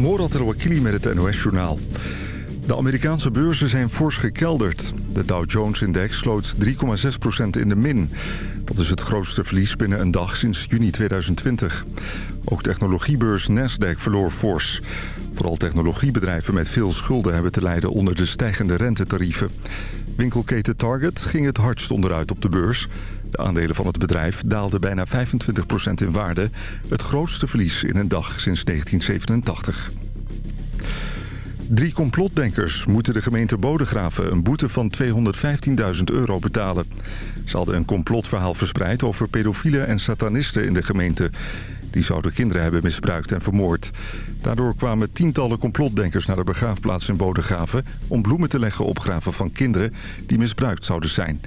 Morat El-Wakili met het NOS-journaal. De Amerikaanse beurzen zijn fors gekelderd. De Dow Jones-index sloot 3,6% in de min. Dat is het grootste verlies binnen een dag sinds juni 2020. Ook technologiebeurs Nasdaq verloor fors. Vooral technologiebedrijven met veel schulden hebben te lijden onder de stijgende rentetarieven. Winkelketen Target ging het hardst onderuit op de beurs. De aandelen van het bedrijf daalden bijna 25% in waarde. Het grootste verlies in een dag sinds 1987. Drie complotdenkers moeten de gemeente Bodegraven een boete van 215.000 euro betalen. Ze hadden een complotverhaal verspreid over pedofielen en satanisten in de gemeente. Die zouden kinderen hebben misbruikt en vermoord. Daardoor kwamen tientallen complotdenkers naar de begraafplaats in Bodegraven... om bloemen te leggen op graven van kinderen die misbruikt zouden zijn.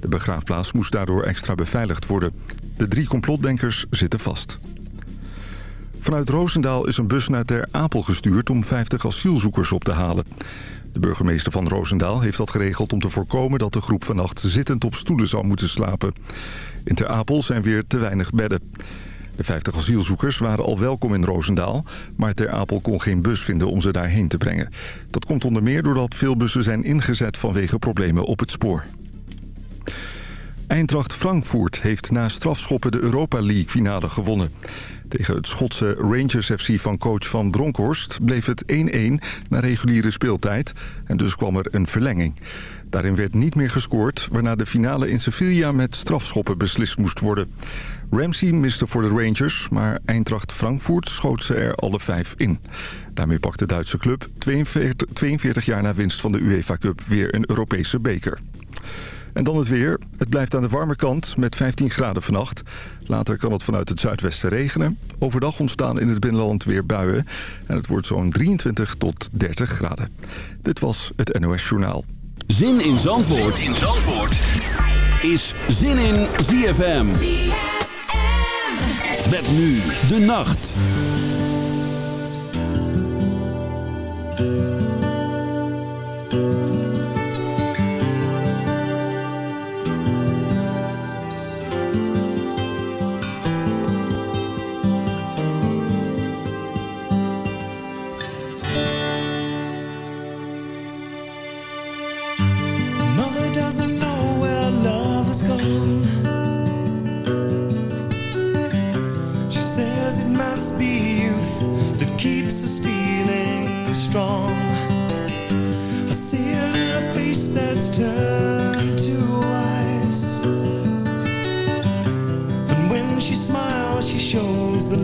De begraafplaats moest daardoor extra beveiligd worden. De drie complotdenkers zitten vast. Vanuit Roosendaal is een bus naar Ter Apel gestuurd om 50 asielzoekers op te halen. De burgemeester van Roosendaal heeft dat geregeld om te voorkomen dat de groep vannacht zittend op stoelen zou moeten slapen. In Ter Apel zijn weer te weinig bedden. De 50 asielzoekers waren al welkom in Roosendaal... maar Ter Apel kon geen bus vinden om ze daarheen te brengen. Dat komt onder meer doordat veel bussen zijn ingezet vanwege problemen op het spoor. Eintracht Frankfurt heeft na strafschoppen de Europa League finale gewonnen. Tegen het Schotse Rangers FC van coach Van Bronckhorst bleef het 1-1 na reguliere speeltijd. En dus kwam er een verlenging. Daarin werd niet meer gescoord, waarna de finale in Sevilla met strafschoppen beslist moest worden. Ramsey miste voor de Rangers, maar Eintracht Frankfurt schoot ze er alle vijf in. Daarmee pakt de Duitse club 42, 42 jaar na winst van de UEFA Cup weer een Europese beker. En dan het weer. Het blijft aan de warme kant met 15 graden vannacht. Later kan het vanuit het zuidwesten regenen. Overdag ontstaan in het binnenland weer buien. En het wordt zo'n 23 tot 30 graden. Dit was het NOS Journaal. Zin in Zandvoort, zin in Zandvoort. is Zin in ZFM. ZFM. Met nu de nacht.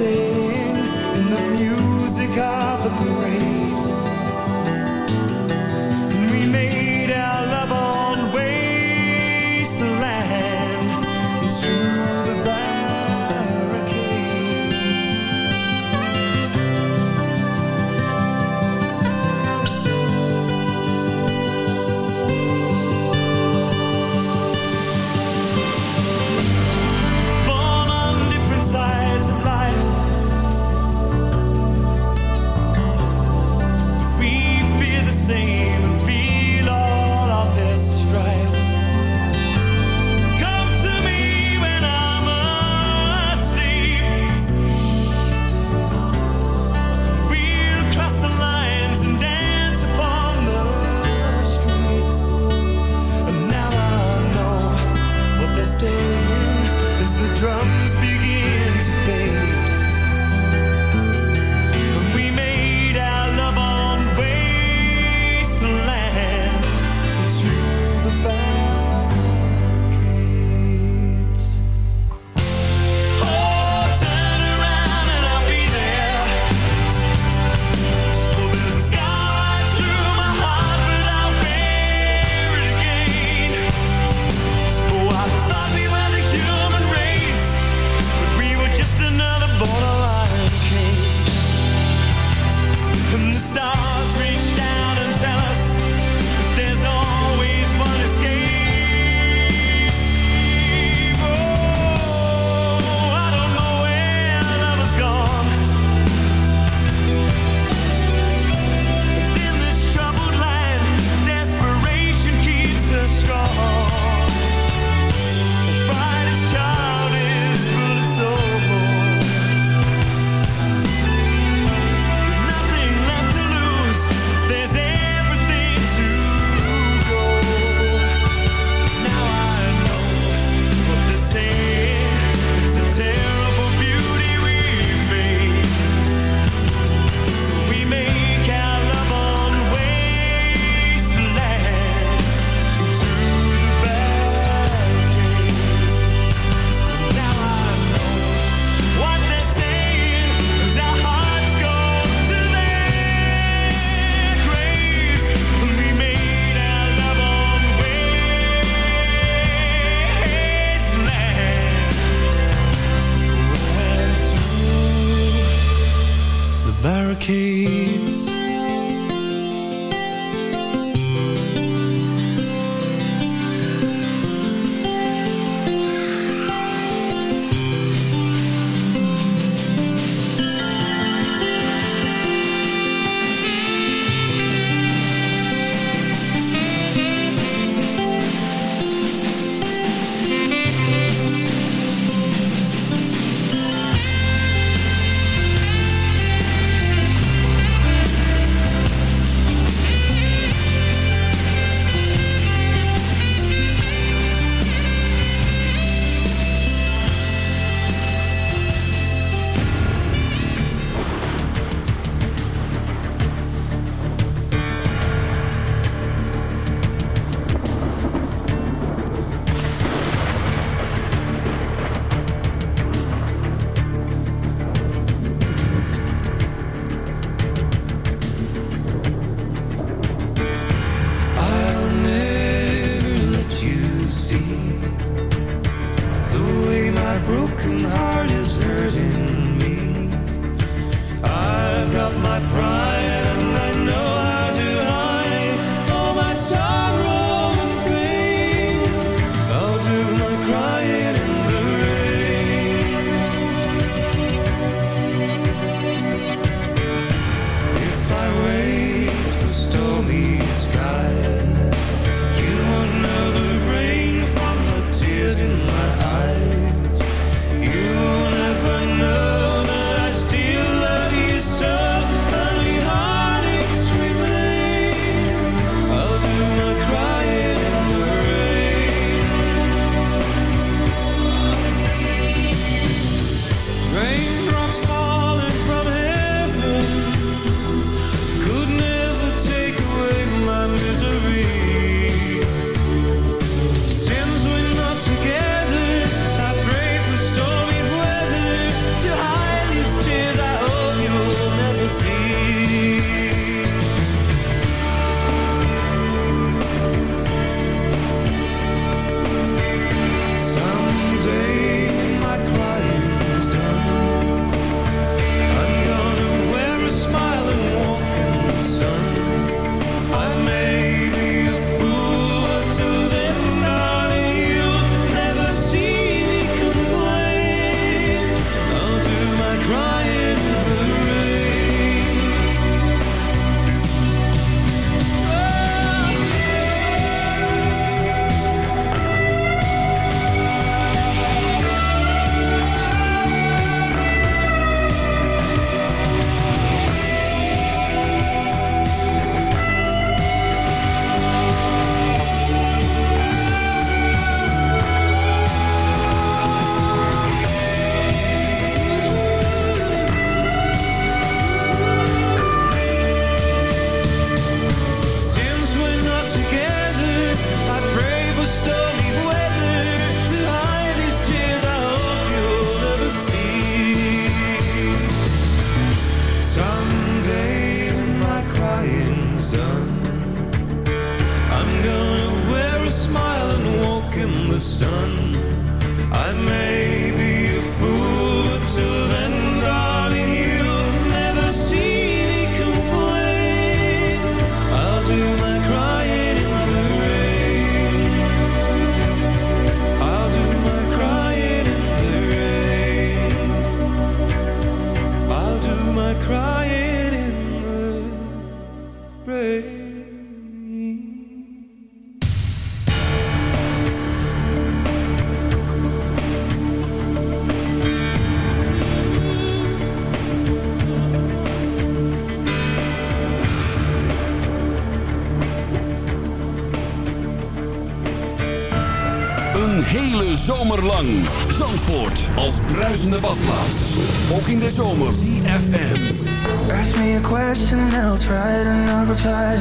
In als bruisende badplaats. Ook in de zomer. CFM. Ask me a question and I'll try to not reply.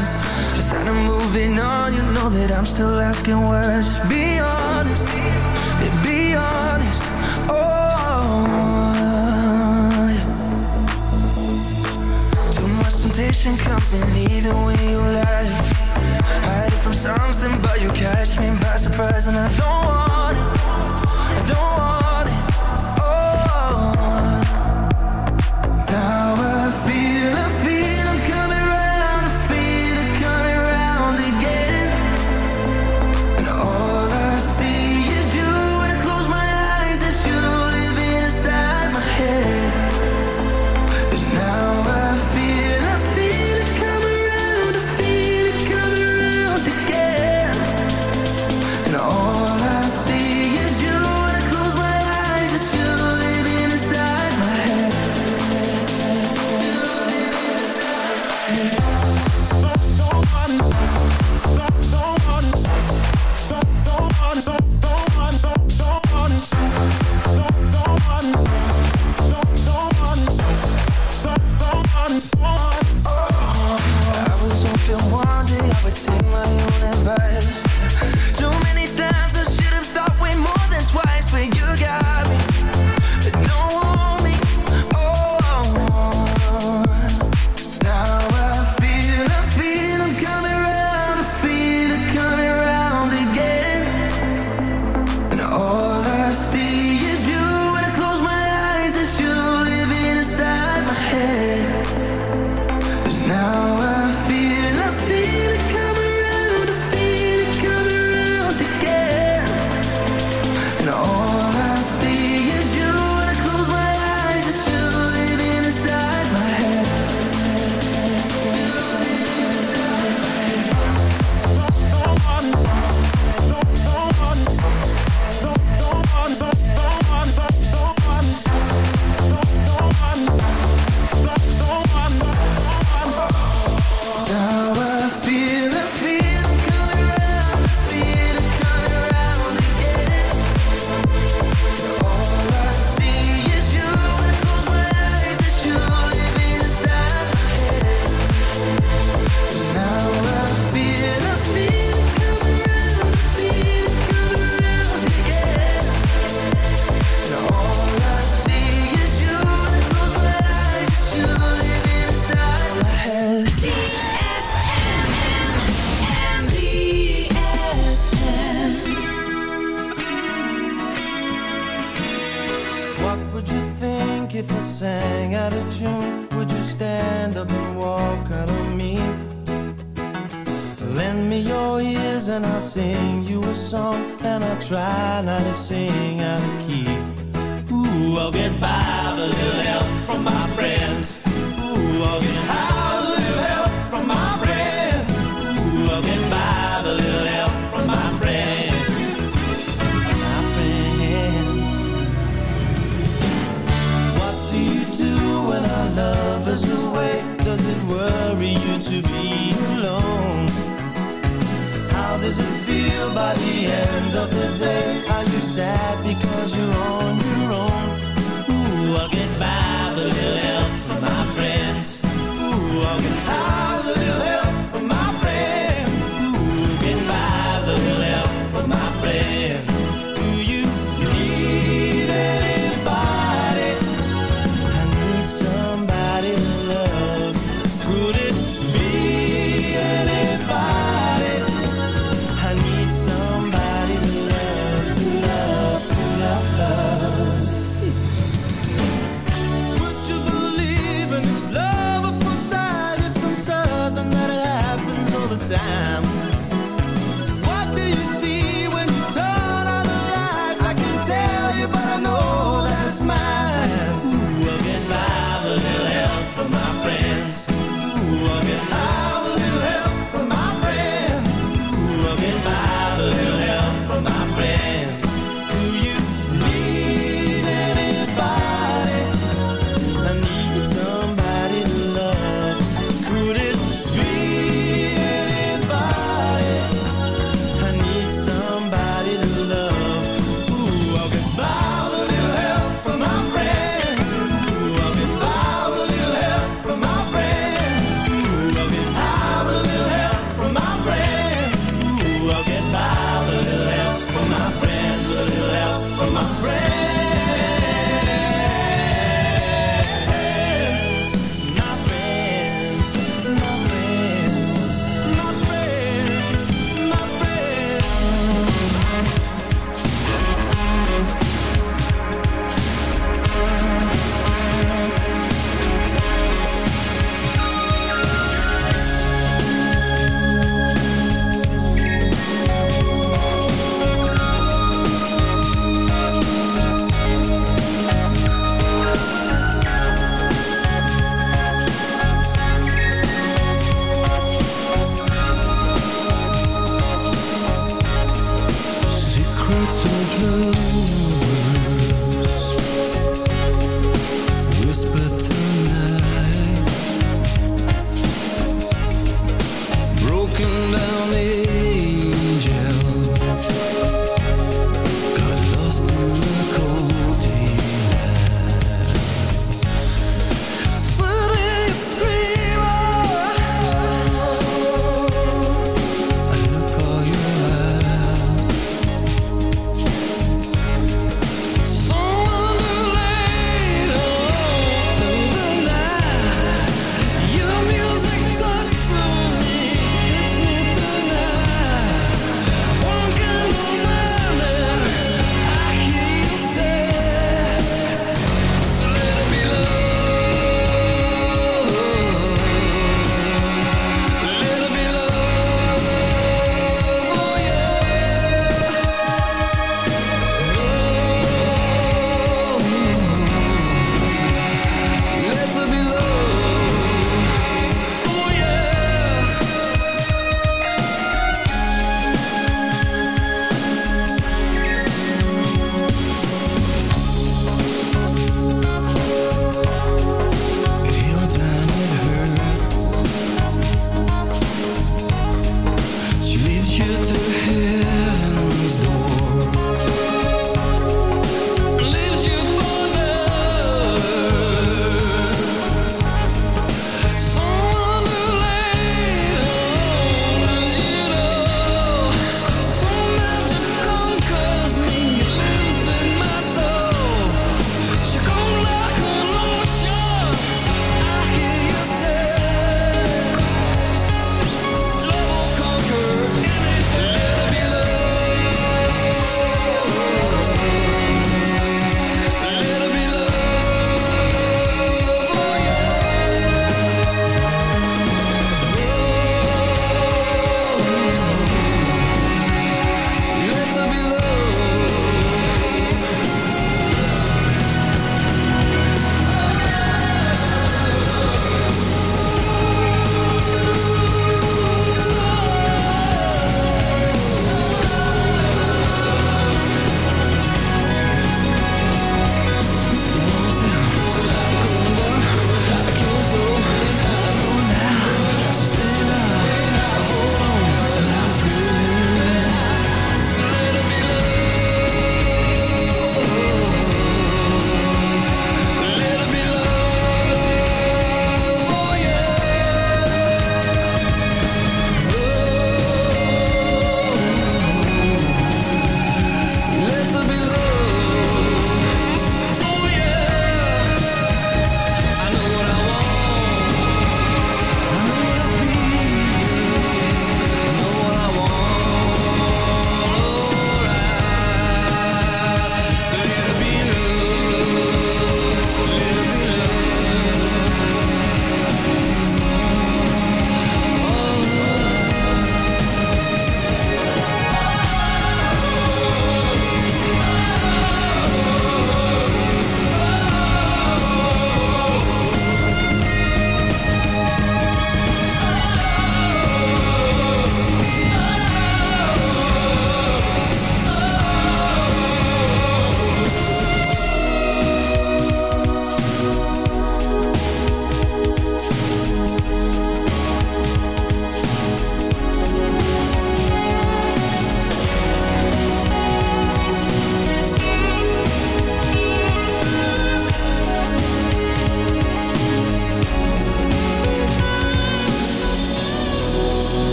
Just kind of moving on, you know that I'm still asking words. Just be honest, yeah, be honest. Oh. Too much temptation company the way you lie. Hide from something, but you catch me by surprise and I don't want it.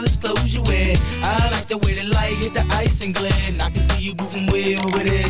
Stylish clothes you wear. I like the way the light hit the ice and. And I can see you moving way over there.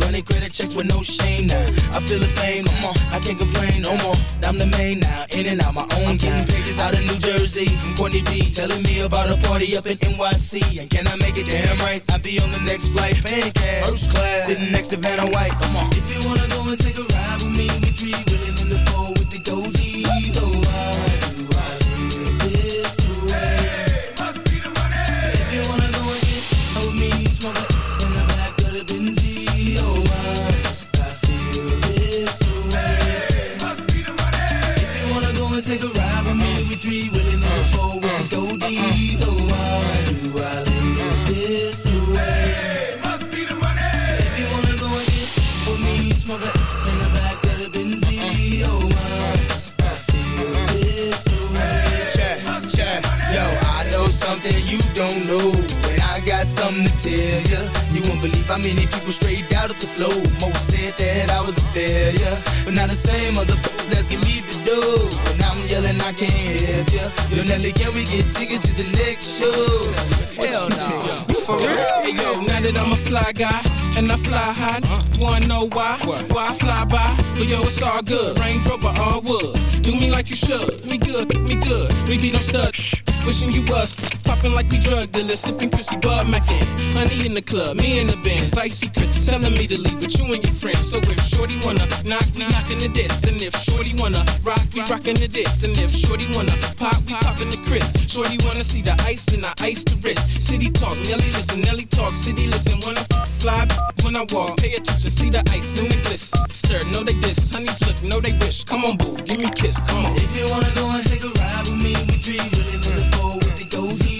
Running credit checks with no shame now. I feel the fame, come on, I can't complain no more. I'm the main now, in and out my own I'm getting pages out of New Jersey from Courtney B. Telling me about a party up in NYC. And can I make it damn right? I'll be on the next flight, paying cash. First class, sitting next to Vanna White. Come on. If you wanna go and take a ride with me, we three How many people straight out of the flow. Most said that I was a failure. But now the same motherfuckers asking me for dough. And I'm yelling, I can't help ya. Yo, Nelly, can we get tickets to the next show? Hell no. You for real? Hey yo, now that I'm a fly guy and I fly high, wanna know why? Why I fly by? But yo, it's all good. Range Rover, all wood. Do me like you should. Me good, me good. We be no stud. Wishing you was popping like we drug dealers, sipping Chrissy Bud Mackin. Honey in the club, me in the Benz, icy Chris telling me to leave with you and your friends. So if Shorty wanna knock, we knockin' the diss, and if Shorty wanna rock, we rockin' the diss, and if Shorty wanna pop, we poppin' the Chris. Shorty wanna see the ice, then I ice the wrist. City talk, Nelly listen, Nelly talk, city listen. When I fly, when I walk, pay attention, see the ice in the bliss. Stir, know they diss, honeys look, know they wish. Come on, boo, give me a kiss, come on. If you wanna go and take a ride with me, we willing in the four with the goldies.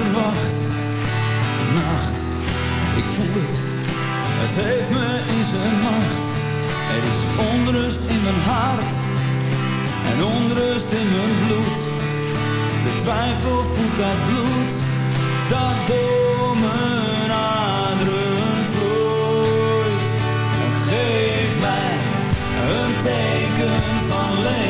mij verwacht. Nacht, ik voel het, het heeft me in zijn macht. Er is onrust in mijn hart en onrust in mijn bloed. De twijfel voelt dat bloed dat door mijn aderen vloeit. Geef mij een teken van leven.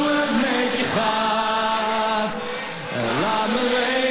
away.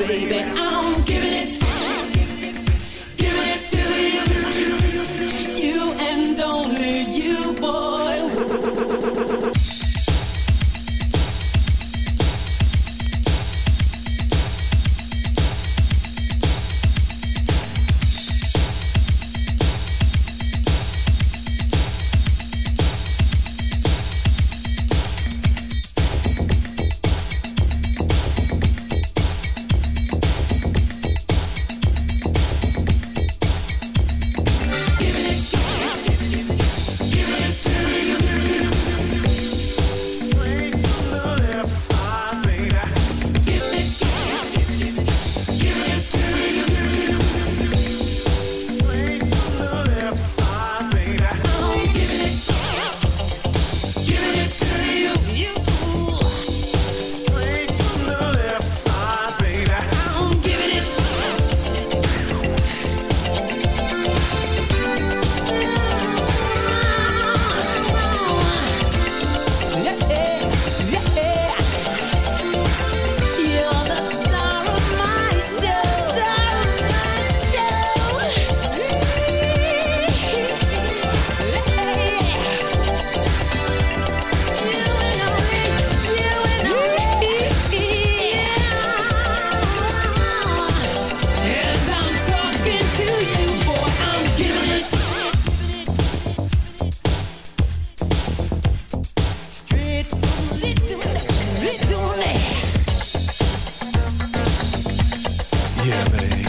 You're the Yeah.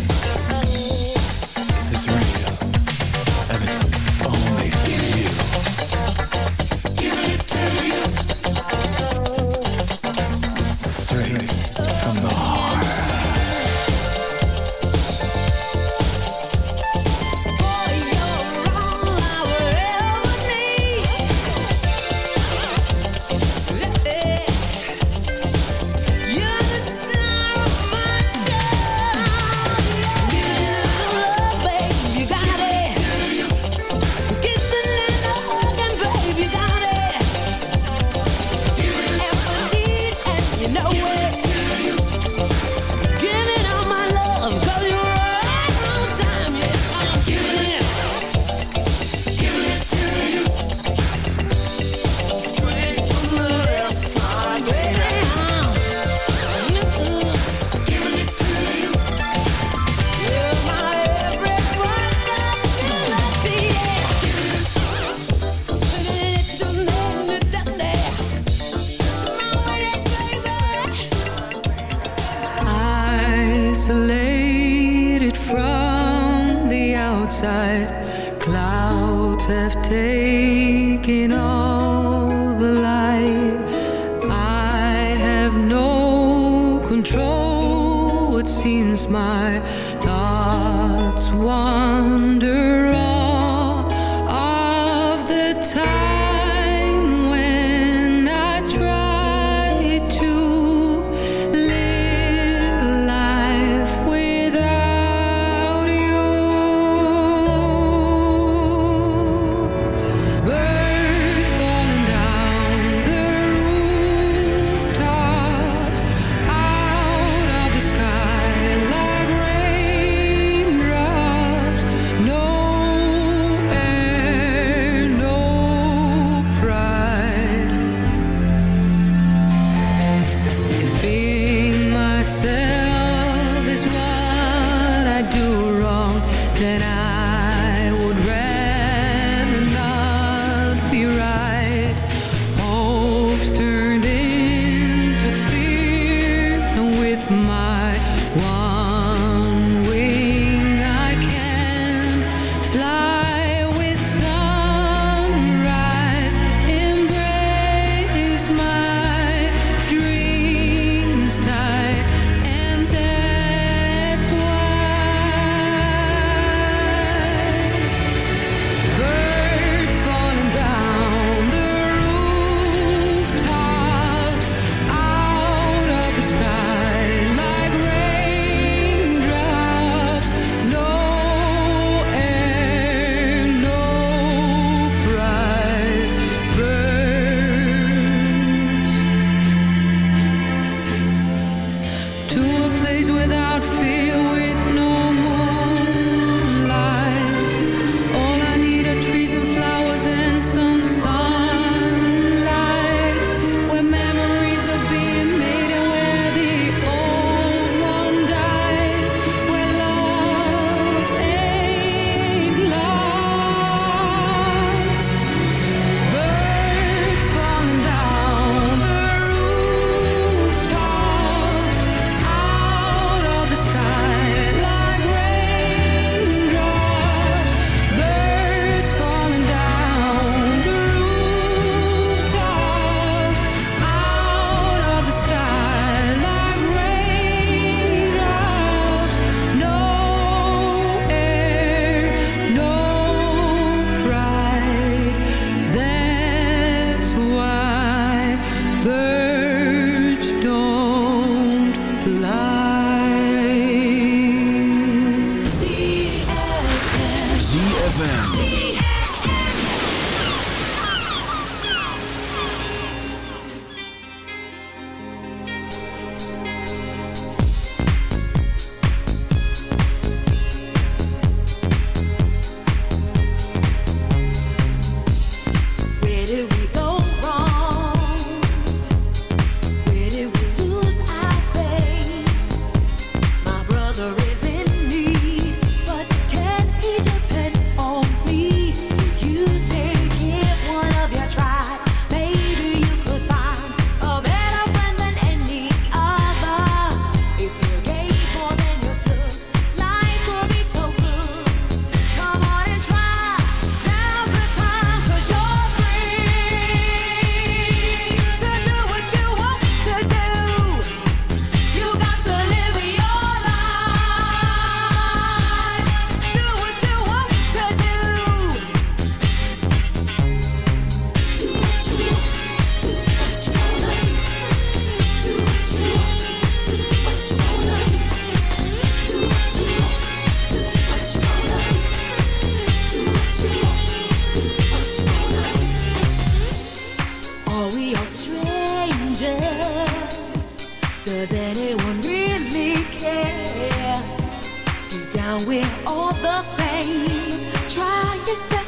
We're all the same, trying to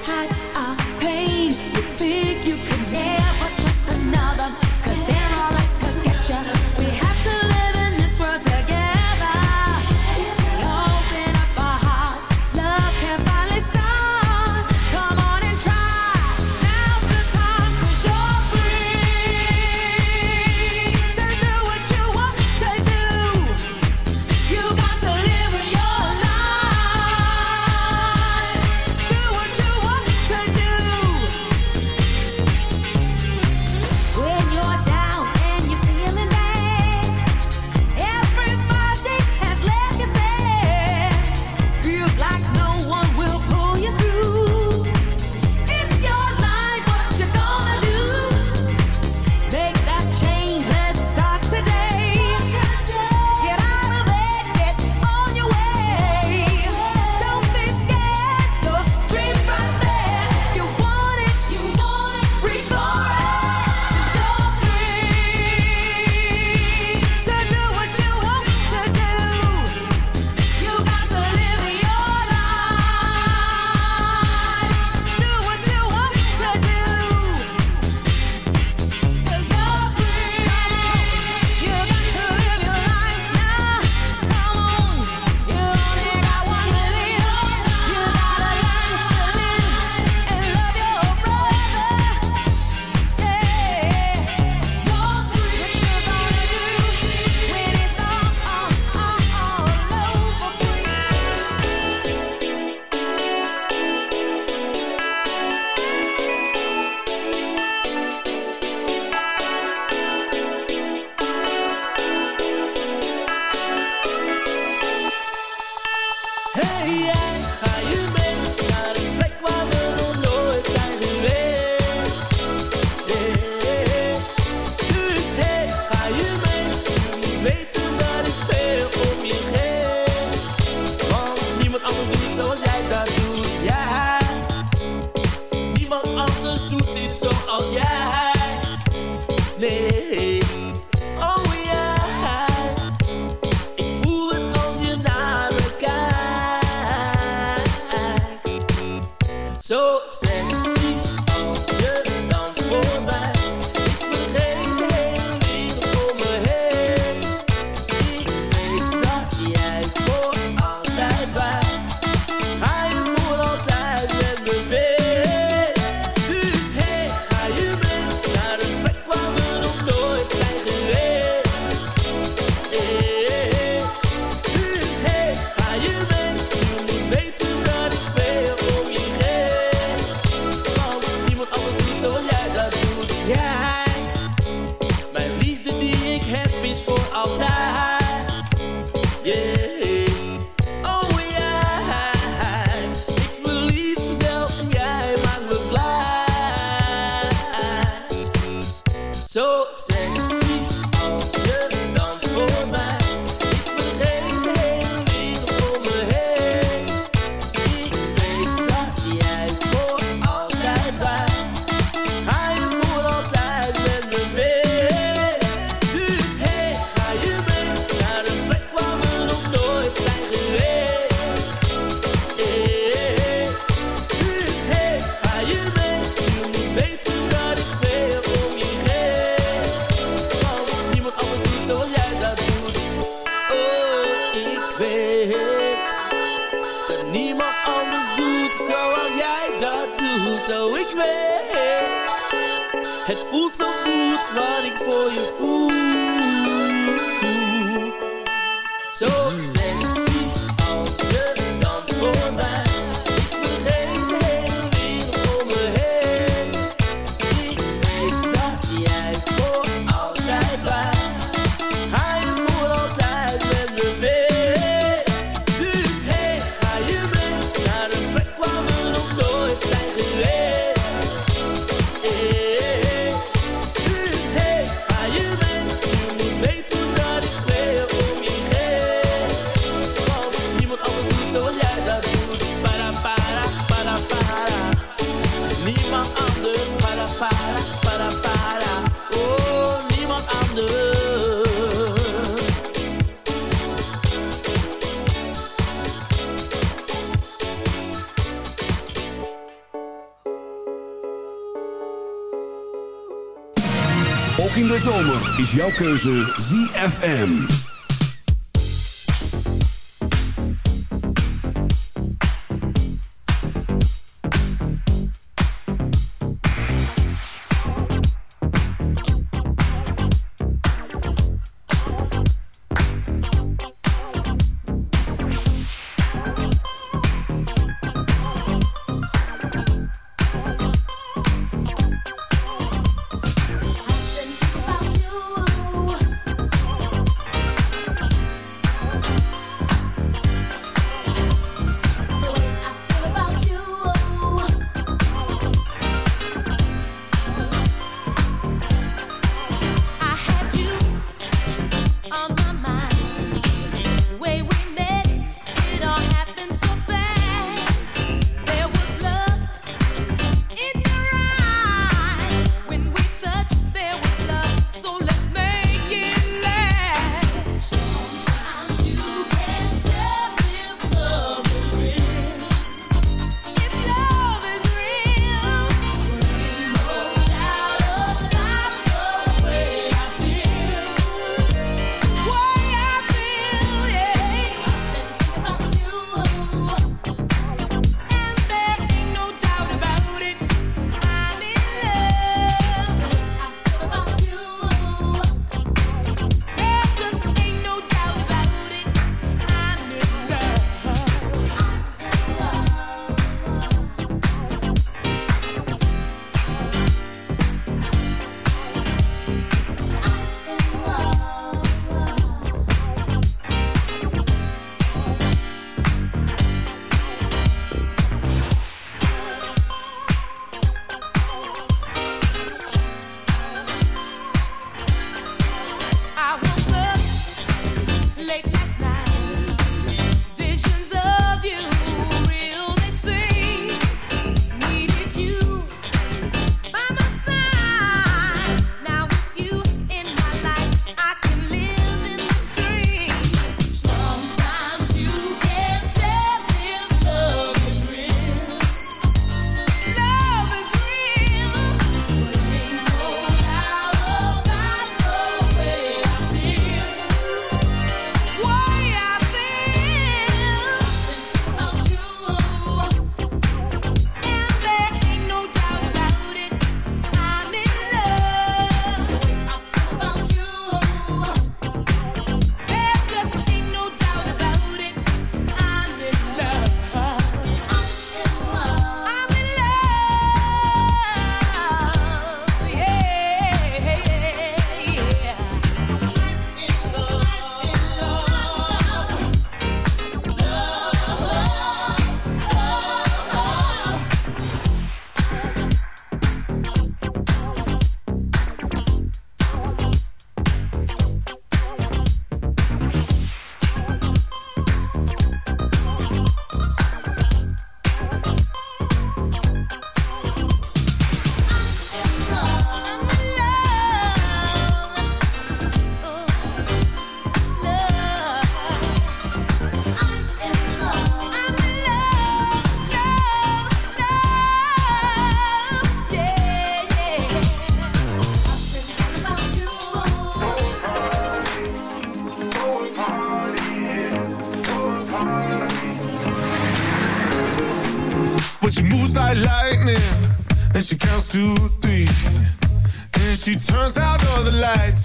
jouw keuze ZFM.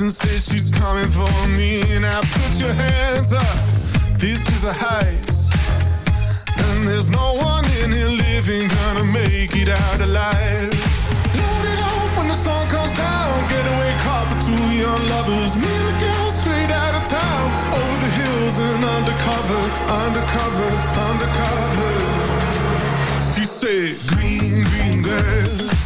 and says she's coming for me. Now put your hands up, this is a heist. And there's no one in here living gonna make it out alive. Load it up when the sun comes down. Getaway car for two young lovers. Me and the girl straight out of town. Over the hills and undercover, undercover, undercover. She said, Green, green grass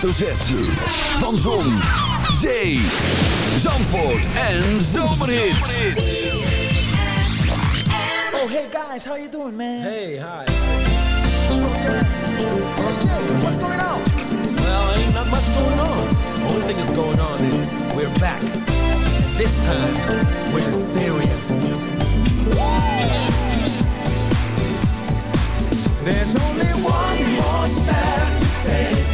Van Zon, Zee, Zandvoort en Zomerhits. Oh, hey guys, how you doing, man? Hey, hi. Hey, Jay, what's going on? Well, ain't not much going on. The only thing that's going on is we're back. This time, we're serious. There's only one more step to take